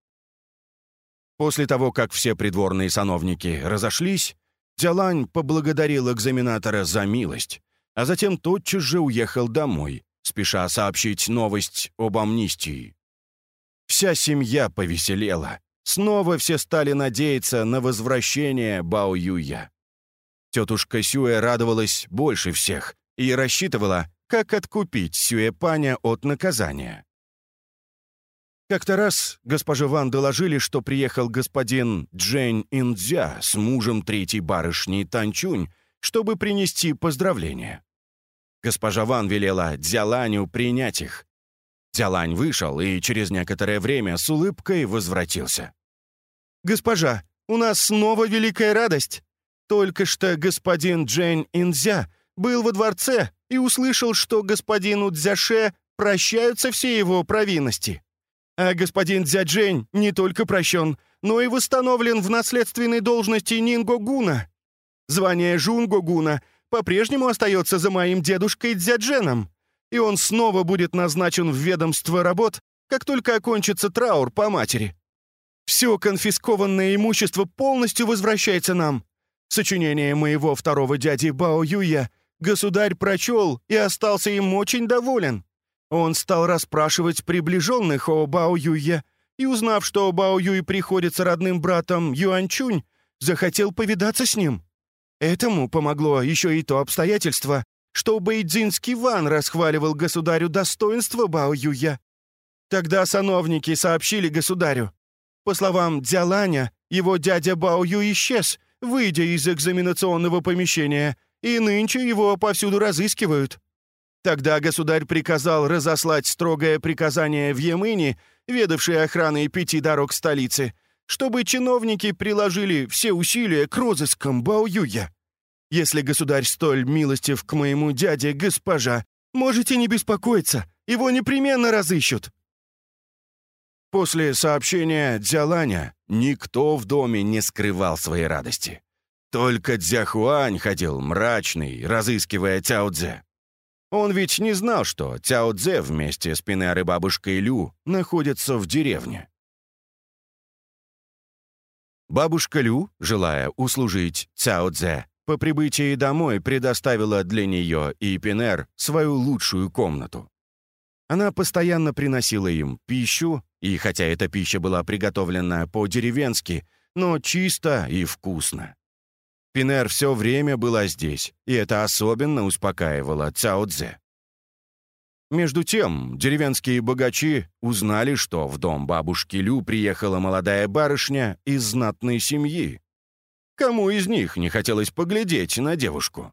После того, как все придворные сановники разошлись, Дзялань поблагодарил экзаменатора за милость, а затем тотчас же уехал домой, спеша сообщить новость об амнистии. Вся семья повеселела. Снова все стали надеяться на возвращение Бао Юя. Тетушка Сюэ радовалась больше всех, и рассчитывала, как откупить Сюэпаня от наказания. Как-то раз госпоже Ван доложили, что приехал господин Джень Индзя с мужем третьей барышни Танчунь, чтобы принести поздравления. Госпожа Ван велела Дзяланю принять их. Дзялань вышел и через некоторое время с улыбкой возвратился. «Госпожа, у нас снова великая радость. Только что господин Джень Индзя был во дворце и услышал, что господину Дзяше прощаются все его провинности. А господин Дзяджень не только прощен, но и восстановлен в наследственной должности Нингогуна. Звание Жунгогуна по-прежнему остается за моим дедушкой Дзядженом, и он снова будет назначен в ведомство работ, как только окончится траур по матери. Все конфискованное имущество полностью возвращается нам. Сочинение моего второго дяди Бао Юя — Государь прочел и остался им очень доволен. Он стал расспрашивать приближенных о Бао Юе и, узнав, что Бао Юй приходится родным братом Юанчунь, захотел повидаться с ним. Этому помогло еще и то обстоятельство, что Бэйдзинский Ван расхваливал государю достоинство Бао Юя. Тогда сановники сообщили государю. По словам Дзяланя, его дядя Бао Ю исчез, выйдя из экзаменационного помещения, и нынче его повсюду разыскивают. Тогда государь приказал разослать строгое приказание в Емыне, ведавшее охраной пяти дорог столицы, чтобы чиновники приложили все усилия к розыскам Баоюя. Если государь столь милостив к моему дяде, госпожа, можете не беспокоиться, его непременно разыщут». После сообщения Дзяланя никто в доме не скрывал своей радости. Только Дзяхуань ходил мрачный, разыскивая Цяо Цзэ. Он ведь не знал, что Цяо Цзэ вместе с Пинер и бабушкой Лю находятся в деревне. Бабушка Лю, желая услужить Цяо Цзэ, по прибытии домой предоставила для нее и Пинер свою лучшую комнату. Она постоянно приносила им пищу, и хотя эта пища была приготовлена по-деревенски, но чисто и вкусно. Пинер все время была здесь, и это особенно успокаивало Цао Цзэ. Между тем, деревенские богачи узнали, что в дом бабушки Лю приехала молодая барышня из знатной семьи. Кому из них не хотелось поглядеть на девушку?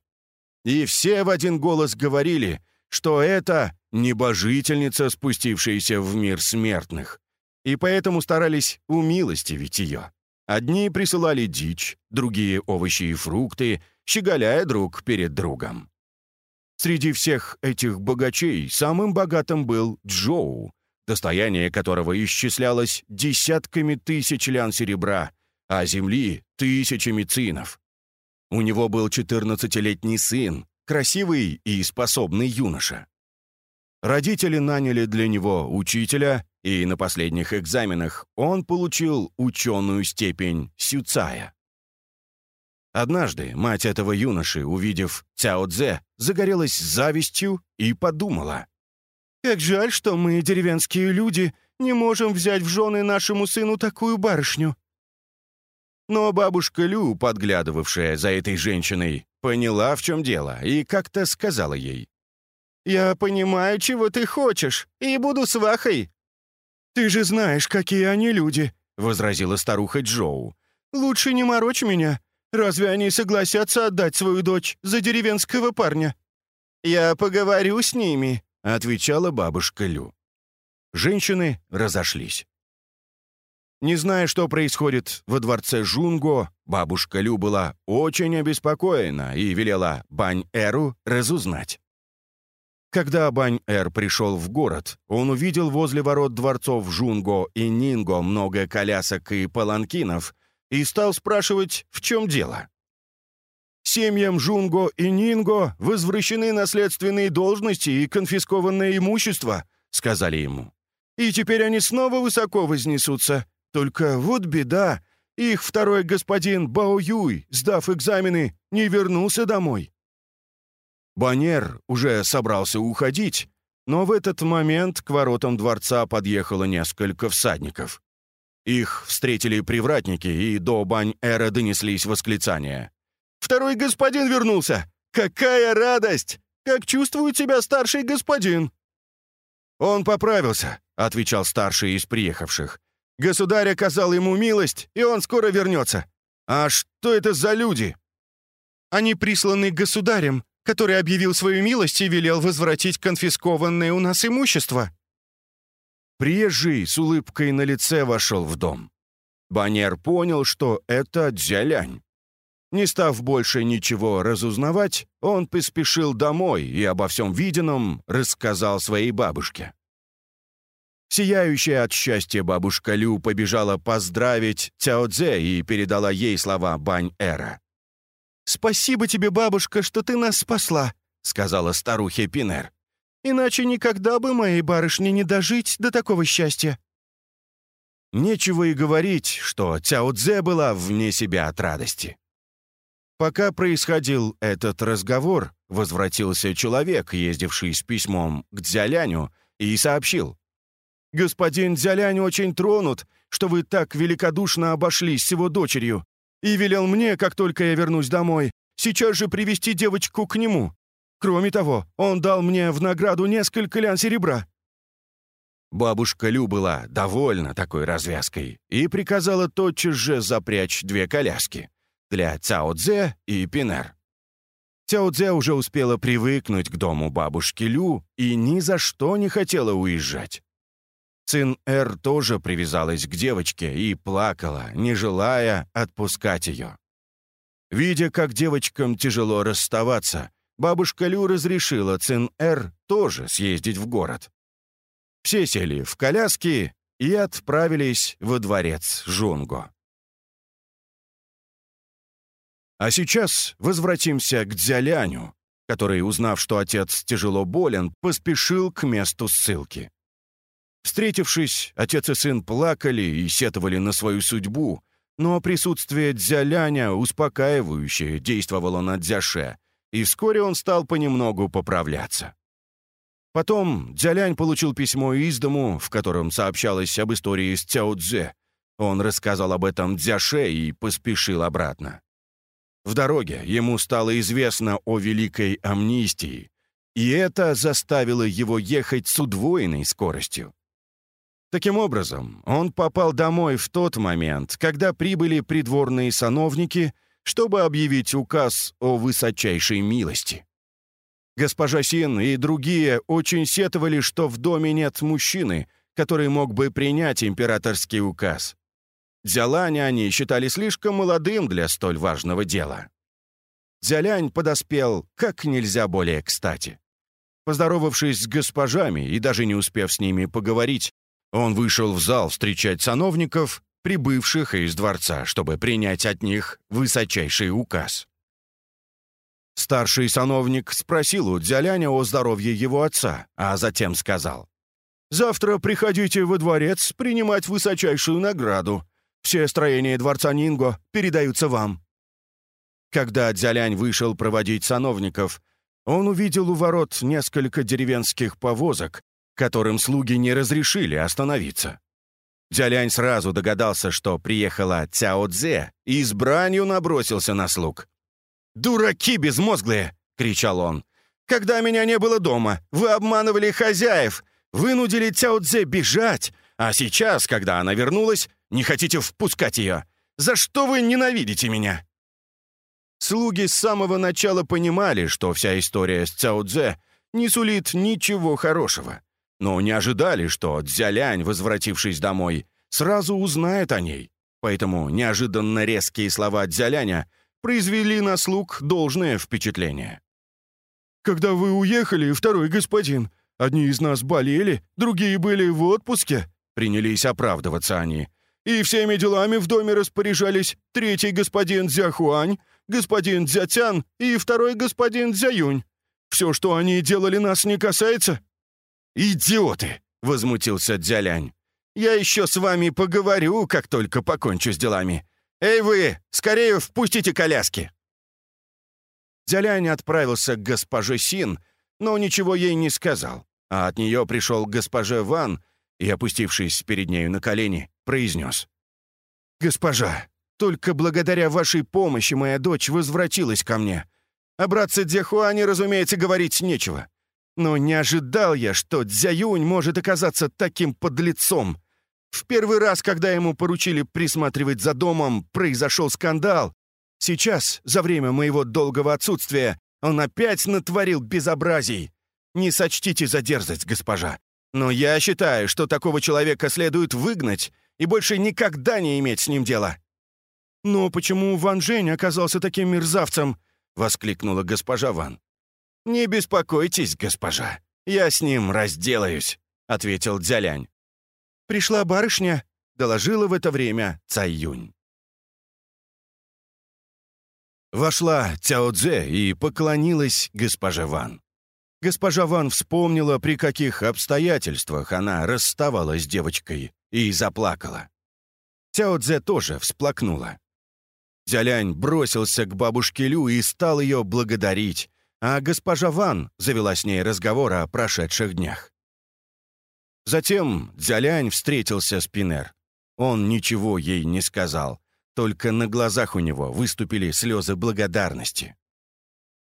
И все в один голос говорили, что это небожительница, спустившаяся в мир смертных, и поэтому старались умилостивить ее. Одни присылали дичь, другие — овощи и фрукты, щеголяя друг перед другом. Среди всех этих богачей самым богатым был Джоу, достояние которого исчислялось десятками тысяч лян серебра, а земли — тысячами цинов. У него был 14-летний сын, красивый и способный юноша. Родители наняли для него учителя, и на последних экзаменах он получил ученую степень Сюцая. Однажды мать этого юноши, увидев Цяо Цзэ, загорелась завистью и подумала. «Как жаль, что мы, деревенские люди, не можем взять в жены нашему сыну такую барышню». Но бабушка Лю, подглядывавшая за этой женщиной, поняла, в чем дело, и как-то сказала ей. «Я понимаю, чего ты хочешь, и буду свахой». «Ты же знаешь, какие они люди», — возразила старуха Джоу. «Лучше не морочь меня. Разве они согласятся отдать свою дочь за деревенского парня?» «Я поговорю с ними», — отвечала бабушка Лю. Женщины разошлись. Не зная, что происходит во дворце Жунго, бабушка Лю была очень обеспокоена и велела Бань-Эру разузнать. Когда Бань-Эр пришел в город, он увидел возле ворот дворцов Жунго и Нинго много колясок и паланкинов и стал спрашивать, в чем дело. Семьям Жунго и Нинго возвращены наследственные должности и конфискованное имущество, сказали ему. И теперь они снова высоко вознесутся. Только вот беда, их второй господин Бао Юй, сдав экзамены, не вернулся домой. Банер уже собрался уходить, но в этот момент к воротам дворца подъехало несколько всадников. Их встретили привратники, и до Бань-Эра донеслись восклицания. «Второй господин вернулся! Какая радость! Как чувствует себя старший господин?» «Он поправился», — отвечал старший из приехавших. Государь оказал ему милость, и он скоро вернется. А что это за люди?» «Они присланы государем, который объявил свою милость и велел возвратить конфискованное у нас имущество». Приезжий с улыбкой на лице вошел в дом. Банер понял, что это Дзялянь. Не став больше ничего разузнавать, он поспешил домой и обо всем виденном рассказал своей бабушке. Сияющая от счастья бабушка Лю побежала поздравить Цяо Цзэ и передала ей слова Бань-Эра. «Спасибо тебе, бабушка, что ты нас спасла», — сказала старухе Пинер. «Иначе никогда бы моей барышне не дожить до такого счастья». Нечего и говорить, что Цяо Цзэ была вне себя от радости. Пока происходил этот разговор, возвратился человек, ездивший с письмом к Дзяляню, и сообщил. Господин Дзялянь очень тронут, что вы так великодушно обошлись с его дочерью, и велел мне, как только я вернусь домой, сейчас же привести девочку к нему. Кроме того, он дал мне в награду несколько лян серебра». Бабушка Лю была довольна такой развязкой и приказала тотчас же запрячь две коляски для Цао Цзэ и Пинер. Цяо Цзэ уже успела привыкнуть к дому бабушки Лю и ни за что не хотела уезжать. Цин Эр тоже привязалась к девочке и плакала, не желая отпускать ее. Видя, как девочкам тяжело расставаться, бабушка Лю разрешила Цин Эр тоже съездить в город. Все сели в коляски, и отправились во дворец Жунго. А сейчас возвратимся к Дзяляню, который, узнав, что отец тяжело болен, поспешил к месту ссылки. Встретившись, отец и сын плакали и сетовали на свою судьбу, но присутствие Дзяляня успокаивающе действовало на Дзяше, и вскоре он стал понемногу поправляться. Потом Дзялянь получил письмо из дому, в котором сообщалось об истории с Цяо Цзэ. Он рассказал об этом Дзяше и поспешил обратно. В дороге ему стало известно о великой амнистии, и это заставило его ехать с удвоенной скоростью. Таким образом, он попал домой в тот момент, когда прибыли придворные сановники, чтобы объявить указ о высочайшей милости. Госпожа Син и другие очень сетовали, что в доме нет мужчины, который мог бы принять императорский указ. Дзялань они считали слишком молодым для столь важного дела. Дзялянь подоспел как нельзя более кстати. Поздоровавшись с госпожами и даже не успев с ними поговорить, он вышел в зал встречать сановников, прибывших из дворца, чтобы принять от них высочайший указ. Старший сановник спросил у Дзяляня о здоровье его отца, а затем сказал, «Завтра приходите во дворец принимать высочайшую награду. Все строения дворца Нинго передаются вам». Когда Дзялянь вышел проводить сановников, он увидел у ворот несколько деревенских повозок, которым слуги не разрешили остановиться. Дзялянь сразу догадался, что приехала Цяо Цзэ, и с бранью набросился на слуг. «Дураки безмозглые!» — кричал он. «Когда меня не было дома, вы обманывали хозяев, вынудили Цяо Цзэ бежать, а сейчас, когда она вернулась, не хотите впускать ее. За что вы ненавидите меня?» Слуги с самого начала понимали, что вся история с Цяо Цзэ не сулит ничего хорошего но не ожидали, что Дзялянь, возвратившись домой, сразу узнает о ней. Поэтому неожиданно резкие слова Дзяляня произвели на слуг должное впечатление. «Когда вы уехали, второй господин, одни из нас болели, другие были в отпуске», принялись оправдываться они. «И всеми делами в доме распоряжались третий господин Дзяхуань, господин Дзятян и второй господин Дзяюнь. Все, что они делали, нас не касается». «Идиоты!» — возмутился Дзялянь. «Я еще с вами поговорю, как только покончу с делами. Эй вы, скорее впустите коляски!» Дзялянь отправился к госпоже Син, но ничего ей не сказал, а от нее пришел госпоже Ван и, опустившись перед нею на колени, произнес. «Госпожа, только благодаря вашей помощи моя дочь возвратилась ко мне. О братце Дзяхуане, разумеется, говорить нечего. Но не ожидал я, что Дзяюнь может оказаться таким подлецом. В первый раз, когда ему поручили присматривать за домом, произошел скандал. Сейчас, за время моего долгого отсутствия, он опять натворил безобразий. Не сочтите за дерзость, госпожа. Но я считаю, что такого человека следует выгнать и больше никогда не иметь с ним дела». «Но почему Ван Жень оказался таким мерзавцем?» — воскликнула госпожа Ван. «Не беспокойтесь, госпожа, я с ним разделаюсь», — ответил Дзялянь. «Пришла барышня», — доложила в это время Цаюнь. Вошла Цяо Цзэ и поклонилась госпоже Ван. Госпожа Ван вспомнила, при каких обстоятельствах она расставалась с девочкой, и заплакала. Цяо Цзэ тоже всплакнула. Дзялянь бросился к бабушке Лю и стал ее благодарить, а госпожа Ван завела с ней разговор о прошедших днях. Затем Дзялянь встретился с Пинер. Он ничего ей не сказал, только на глазах у него выступили слезы благодарности.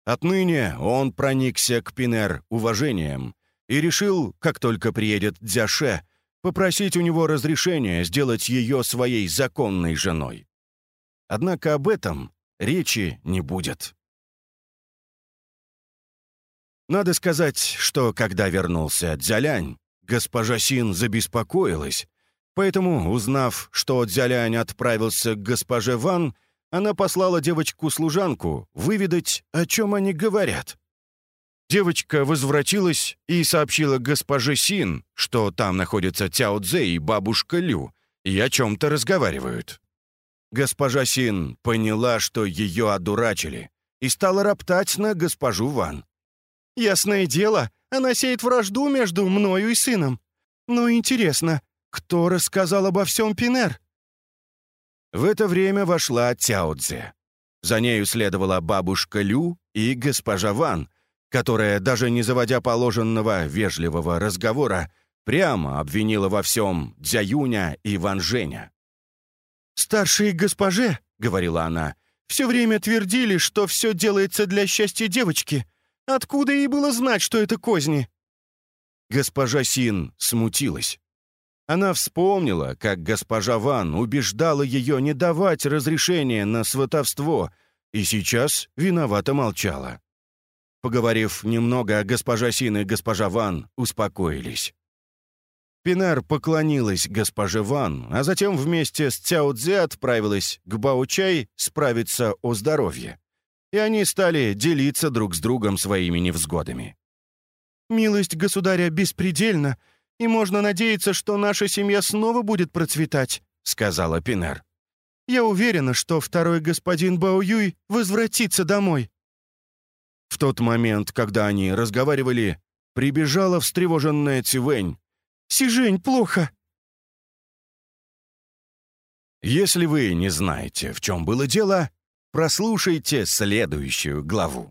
Отныне он проникся к Пинер уважением и решил, как только приедет Дзяше, попросить у него разрешения сделать ее своей законной женой. Однако об этом речи не будет. Надо сказать, что когда вернулся Дзялянь, госпожа Син забеспокоилась, поэтому, узнав, что Дзялянь отправился к госпоже Ван, она послала девочку-служанку выведать, о чем они говорят. Девочка возвратилась и сообщила госпоже Син, что там находятся Тяо Цзэ и бабушка Лю, и о чем-то разговаривают. Госпожа Син поняла, что ее одурачили, и стала роптать на госпожу Ван. «Ясное дело, она сеет вражду между мною и сыном. Но интересно, кто рассказал обо всем Пинер?» В это время вошла Тяо Цзэ. За нею следовала бабушка Лю и госпожа Ван, которая, даже не заводя положенного вежливого разговора, прямо обвинила во всем Дзяюня и Ван Женя. «Старшей госпоже», — говорила она, — «все время твердили, что все делается для счастья девочки. Откуда ей было знать, что это козни?» Госпожа Син смутилась. Она вспомнила, как госпожа Ван убеждала ее не давать разрешения на сватовство, и сейчас виновато молчала. Поговорив немного, госпожа Син и госпожа Ван успокоились. Пинар поклонилась госпоже Ван, а затем вместе с Цяо Цзэ отправилась к Баучай справиться о здоровье. И они стали делиться друг с другом своими невзгодами. «Милость государя беспредельна, и можно надеяться, что наша семья снова будет процветать», — сказала Пинар. «Я уверена, что второй господин Бао Юй возвратится домой». В тот момент, когда они разговаривали, прибежала встревоженная Цивэнь. «Сижень, плохо!» Если вы не знаете, в чем было дело, прослушайте следующую главу.